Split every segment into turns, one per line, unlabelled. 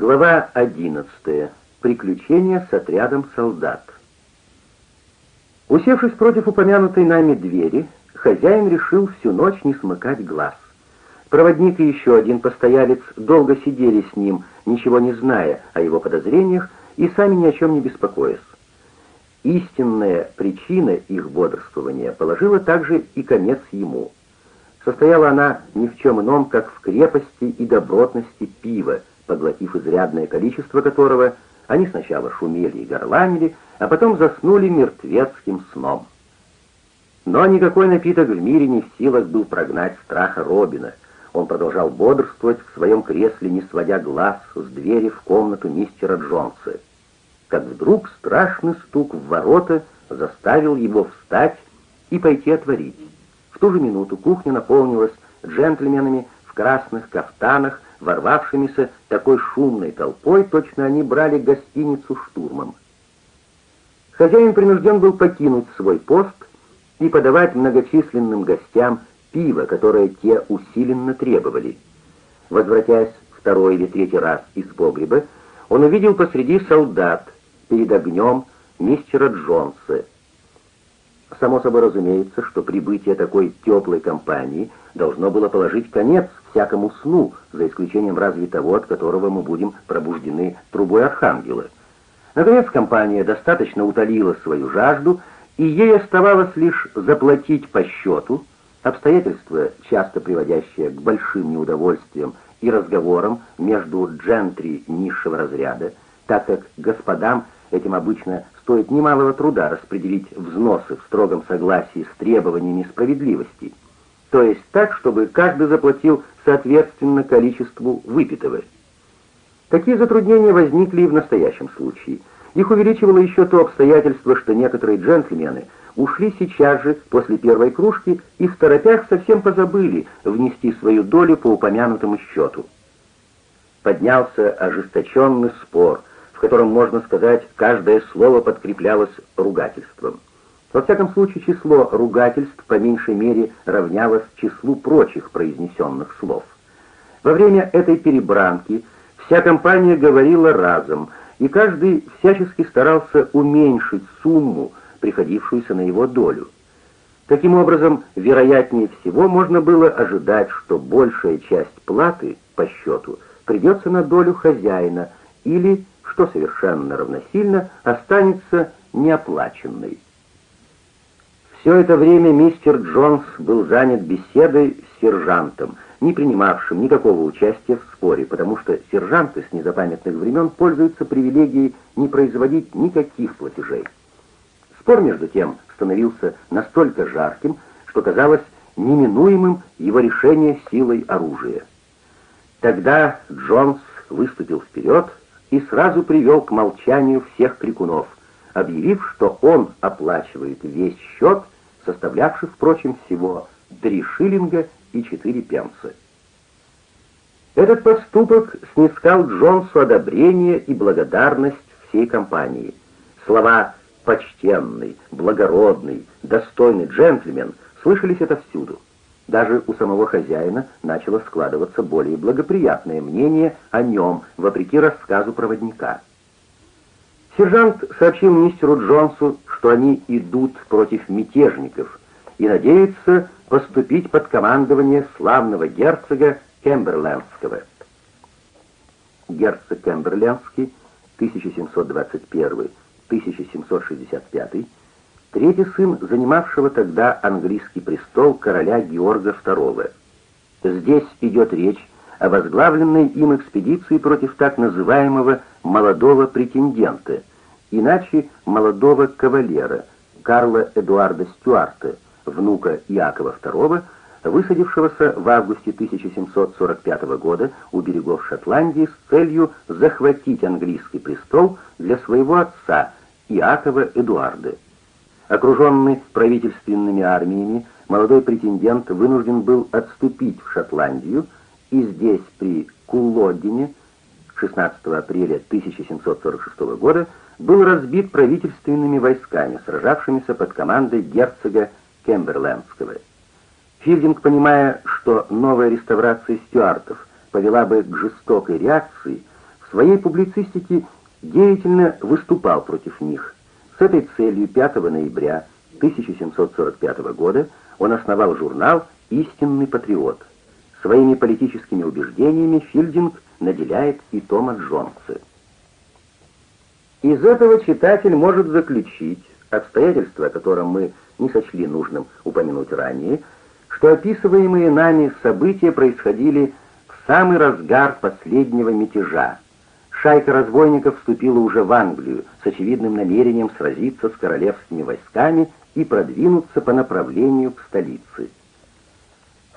Глава 11. Приключения с отрядом солдат. Усевшись против упомянутой нами двери, хозяин решил всю ночь не смыкать глаз. Проводник и еще один постоялец долго сидели с ним, ничего не зная о его подозрениях и сами ни о чем не беспокоясь. Истинная причина их бодрствования положила также и конец ему. Состояла она ни в чем ином, как в крепости и добротности пива, поглотив изрядное количество которого, они сначала шумели и горланили, а потом заснули мертвецким сном. Но никакой напиток в мире не в силах был прогнать страха Робина. Он продолжал бодрствовать в своем кресле, не сводя глаз с двери в комнату мистера Джонса. Как вдруг страшный стук в ворота заставил его встать и пойти отворить. В ту же минуту кухня наполнилась джентльменами в красных кафтанах, ворвавшимися такой шумной толпой, точно они брали гостиницу штурмом. Хозяин принужден был покинуть свой пост и подавать многочисленным гостям пиво, которое те усиленно требовали. Возвратясь второй или третий раз из погреба, он увидел посреди солдат перед огнем мистера Джонса. Само собой разумеется, что прибытие такой теплой компании должно было положить конец всякому сну, за исключением разве того, от которого мы будем пробуждены трубой архангела. Наконец компания достаточно утолила свою жажду, и ей оставалось лишь заплатить по счету, обстоятельства, часто приводящие к большим неудовольствиям и разговорам между джентри низшего разряда, так как господам этим обычно стоит немалого труда распределить взносы в строгом согласии с требованиями справедливости, то есть так, чтобы каждый заплатил соответственно количеству выпитого. Такие затруднения возникли и в настоящем случае. Их увеличивало еще то обстоятельство, что некоторые джентльмены ушли сейчас же после первой кружки и в торопях совсем позабыли внести свою долю по упомянутому счету. Поднялся ожесточенный спор, в котором, можно сказать, каждое слово подкреплялось ругательством. Во всяком случае, число ругательств по меньшей мере равнялось числу прочих произнесенных слов. Во время этой перебранки вся компания говорила разом, и каждый всячески старался уменьшить сумму, приходившуюся на его долю. Таким образом, вероятнее всего можно было ожидать, что большая часть платы по счету придется на долю хозяина или, что совершенно равносильно, останется неоплаченной. Все это время мистер Джонс был занят беседой с сержантом, не принимавшим никакого участия в споре, потому что сержанты с незапамятных времен пользуются привилегией не производить никаких платежей. Спор, между тем, становился настолько жарким, что казалось неминуемым его решение силой оружия. Тогда Джонс выступил вперед и сразу привел к молчанию всех крикунов — объявив, что он оплачивает весь счет, составлявший, впрочем, всего 3 шиллинга и 4 пенса. Этот поступок снискал Джонсу одобрение и благодарность всей компании. Слова «почтенный», «благородный», «достойный джентльмен» слышались отовсюду. Даже у самого хозяина начало складываться более благоприятное мнение о нем, вопреки рассказу проводника. Сержант сообщил мистеру Джонсу, что они идут против мятежников и надеются поступить под командование славного герцога Кемберлендского. Герцог Кемберлендский 1721-1765, третий сын занимавшего тогда английский престол короля Георга II. Здесь идет речь о возглавленной им экспедиции против так называемого «молодого претендента», иначе молодого кавалера Карла Эдуарда Стюарта, внука Иакова II, высадившегося в августе 1745 года у берегов Шотландии с целью захватить английский престол для своего отца Иакова Эдуарда. Окруженный правительственными армиями, молодой претендент вынужден был отступить в Шотландию и здесь при Куллодине 16 апреля 1746 года был разбит правительственными войсками, сражавшимися под командой герцога Кемберлендского. Филдинг, понимая, что новая реставрация стюартов повела бы к жестокой реакции, в своей публицистике деятельно выступал против них. С этой целью 5 ноября 1745 года он основал журнал «Истинный патриот». Своими политическими убеждениями Филдинг наделяет и Тома Джонса. Из этого читатель может заключить, обстоятельства, о котором мы не сочли нужным упомянуть ранее, что описываемые нами события происходили в самый разгар последнего мятежа. Шайка разбойников вступила уже в Англию с очевидным намерением сразиться с королевскими войсками и продвинуться по направлению к столице.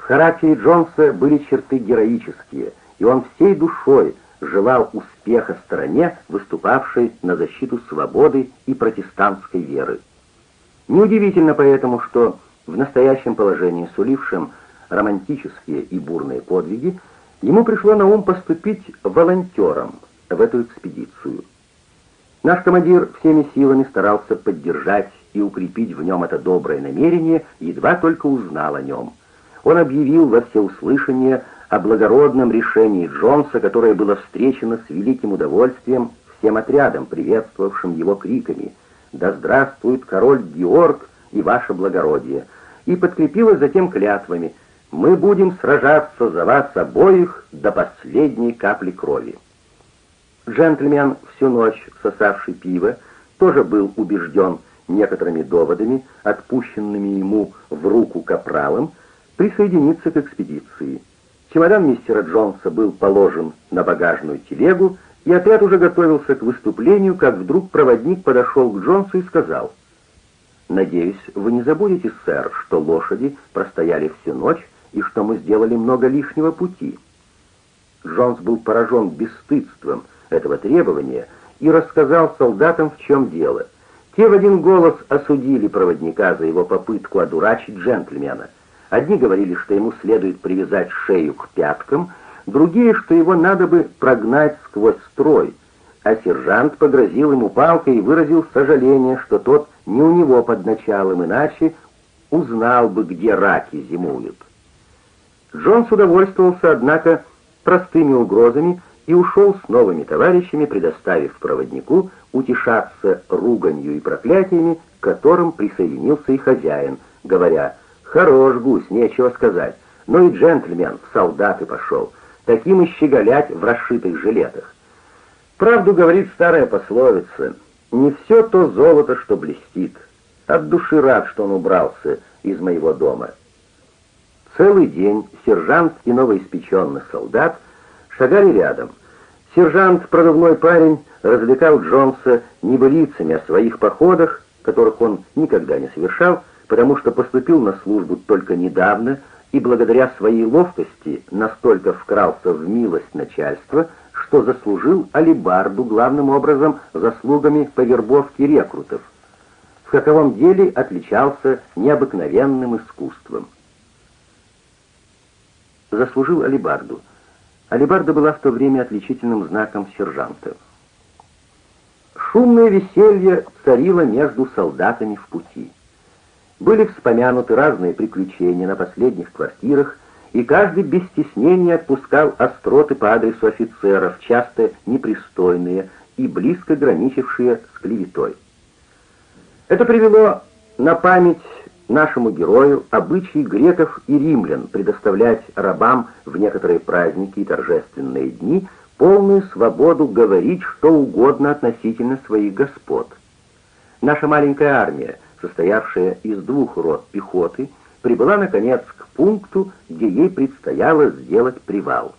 Характере Джонса были черты героические, и он всей душой желал успеха стране, выступавшей на защиту свободы и протестантской веры. Неудивительно поэтому, что в настоящем положении, сулившем романтические и бурные подвиги, ему пришло на ум поступить волонтером в эту экспедицию. Наш командир всеми силами старался поддержать и укрепить в нем это доброе намерение, едва только узнал о нем. Он объявил во всеуслышание о благородном решении Джонса, которое было встречено с великим удовольствием всем отрядом, приветствовавшим его криками «Да здравствует король Георг и ваше благородие!» и подкрепилось затем клятвами «Мы будем сражаться за вас обоих до последней капли крови». Джентльмен, всю ночь сосавший пиво, тоже был убежден некоторыми доводами, отпущенными ему в руку капралом, присоединиться к экспедиции. Чемодан мистера Джонса был положен на багажную телегу, и отряд уже готовился к выступлению, как вдруг проводник подошел к Джонсу и сказал, «Надеюсь, вы не забудете, сэр, что лошади простояли всю ночь и что мы сделали много лишнего пути». Джонс был поражен бесстыдством этого требования и рассказал солдатам, в чем дело. Те в один голос осудили проводника за его попытку одурачить джентльмена — Одни говорили, что ему следует привязать шею к пяткам, другие, что его надо бы прогнать сквозь строй, а сержант погрозил ему палкой и выразил сожаление, что тот не у него под началом, иначе узнал бы, где раки зимуют. Джонс удовольствовался, однако, простыми угрозами и ушел с новыми товарищами, предоставив проводнику утешаться руганью и проклятиями, к которым присоединился и хозяин, говоря Хорош гусь, нечего сказать. Ну и джентльмен в солдаты пошел. Таким и щеголять в расшитых жилетах. Правду говорит старая пословица. Не все то золото, что блестит. От души рад, что он убрался из моего дома. Целый день сержант и новоиспеченный солдат шагали рядом. Сержант, продувной парень, развлекал Джонса небылицами о своих походах, которых он никогда не совершал, потому что поступил на службу только недавно и благодаря своей ловкости настолько вкрался в милость начальства, что заслужил алибарду главным образом заслугами по вербовке рекрутов. В каковом деле отличался необыкновенным искусством. Заслужил алибарду. Алибарда была в то время отличительным знаком сержанта. Шумное веселье царило между солдатами в пути. Были вспомянуты разные приключения на последних квартирах, и каждый без стеснения отпускал остроты по адресу офицеров, часто непристойные и близко граничившие с клеветой. Это привело на память нашему герою обычаи греков и римлян предоставлять рабам в некоторые праздники и торжественные дни полную свободу говорить что угодно относительно своих господ. Наша маленькая армия состоявшая из двух рот пехоты, прибыла, наконец, к пункту, где ей предстояло сделать привал.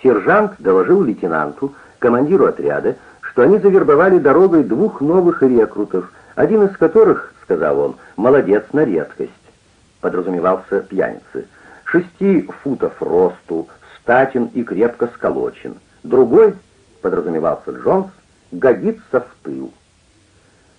Сержант доложил лейтенанту, командиру отряда, что они завербовали дорогой двух новых рекрутов, один из которых, сказал он, молодец на редкость, подразумевался пьяницы, шести футов росту, статен и крепко сколочен. Другой, подразумевался Джонс, годится в тыл.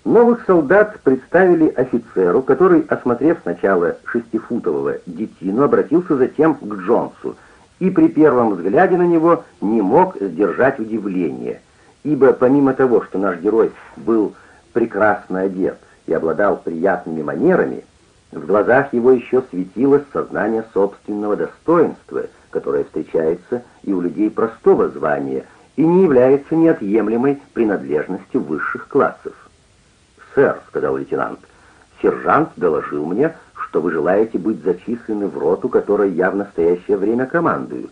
Новых солдат представили офицеру, который, осмотрев сначала шестифутового детину, обратился затем к Джонсу и при первом взгляде на него не мог сдержать удивления, ибо помимо того, что наш герой был прекрасно одет и обладал приятными манерами, в глазах его еще светилось сознание собственного достоинства, которое встречается и у людей простого звания, и не является неотъемлемой принадлежностью высших классов. «Сэр», — сказал лейтенант, — «сержант доложил мне, что вы желаете быть зачислены в роту, которой я в настоящее время командую.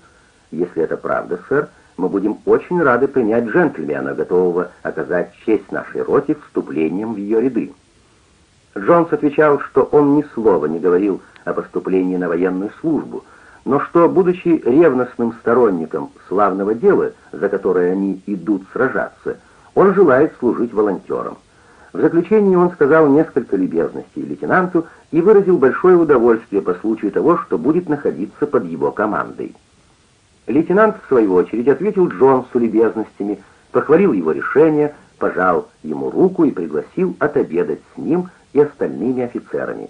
Если это правда, сэр, мы будем очень рады принять джентльмена, готового оказать честь нашей роте вступлением в ее ряды». Джонс отвечал, что он ни слова не говорил о поступлении на военную службу, но что, будучи ревностным сторонником славного дела, за которое они идут сражаться, он желает служить волонтером. В заключении он сказал несколько любезностей лейтенанту и выразил большое удовольствие по случаю того, что будет находиться под его командой. Лейтенант, в свою очередь, ответил Джонсу любезностями, похвалил его решение, пожал ему руку и пригласил отобедать с ним и остальными офицерами.